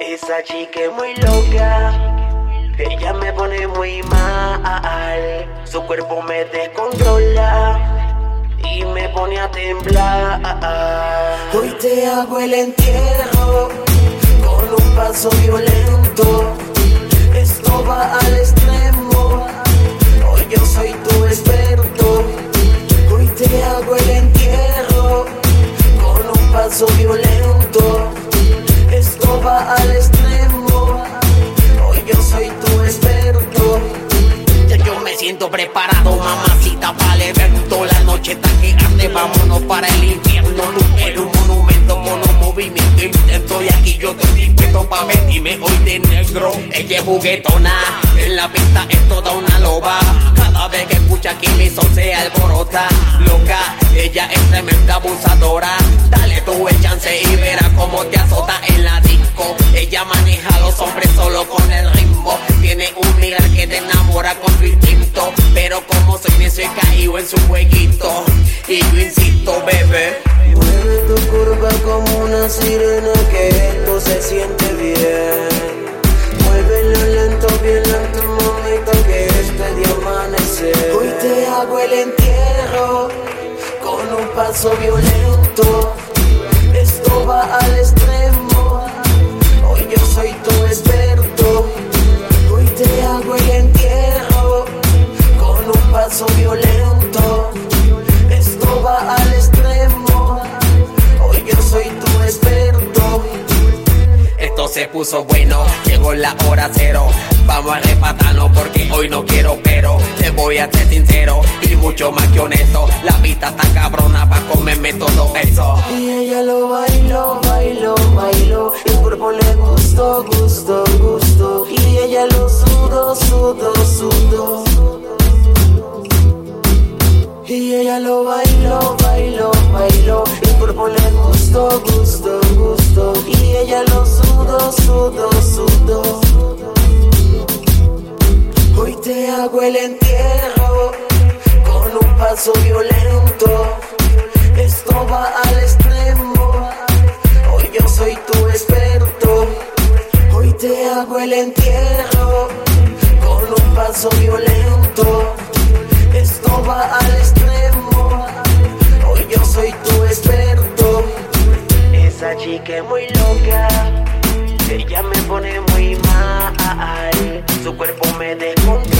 Esa chica es muy loca, ella me pone muy mal. Su cuerpo me descontrola y me pone a temblar. Hoy te hago el entierro con un paso violento. Esto va al extremo. Hoy yo soy tu experto. Hoy te hago el entierro con un paso violento preparado, mamacita, para el evento. La noche está que arde, vámonos para el infierno. Tú eres un monumento un movimiento intento. Y aquí yo estoy dispuesto pa' vestirme hoy de negro. Ella es juguetona, en la pista es toda una loba. Cada vez que escucha aquí mi son se alborota. Loca, ella es tremenda abusadora. Dale tú el chance y verás cómo te azota he caído en su jueguito. Y yo insisto, bebé. Mueve tu curva como una sirena que esto se siente bien. Muévelo lento, bien lento, momento que este día amanecer. Hoy te hago el entierro con un paso violento. Esto va al extremo. Se puso bueno, llegó la hora cero. Vamos a arrebatarnos porque hoy no quiero, pero te voy a ser sincero y mucho más que honesto. La vista está cabrona pa' comerme todo eso. Y ella lo bailó, bailó, bailó. El cuerpo le gustó, gustó, gustó. Y ella lo sudó, sudó, sudó. Y ella lo bailó, bailó, bailó. El cuerpo le gustó, gustó. Hoy te hago el entierro con un paso violento. Esto va al extremo. Hoy yo soy tu experto. Hoy te hago el entierro con un paso violento. Esto va al extremo. Hoy yo soy tu experto. Esa chica es muy loca. Ella me pone muy mal. Su cuerpo me descontrola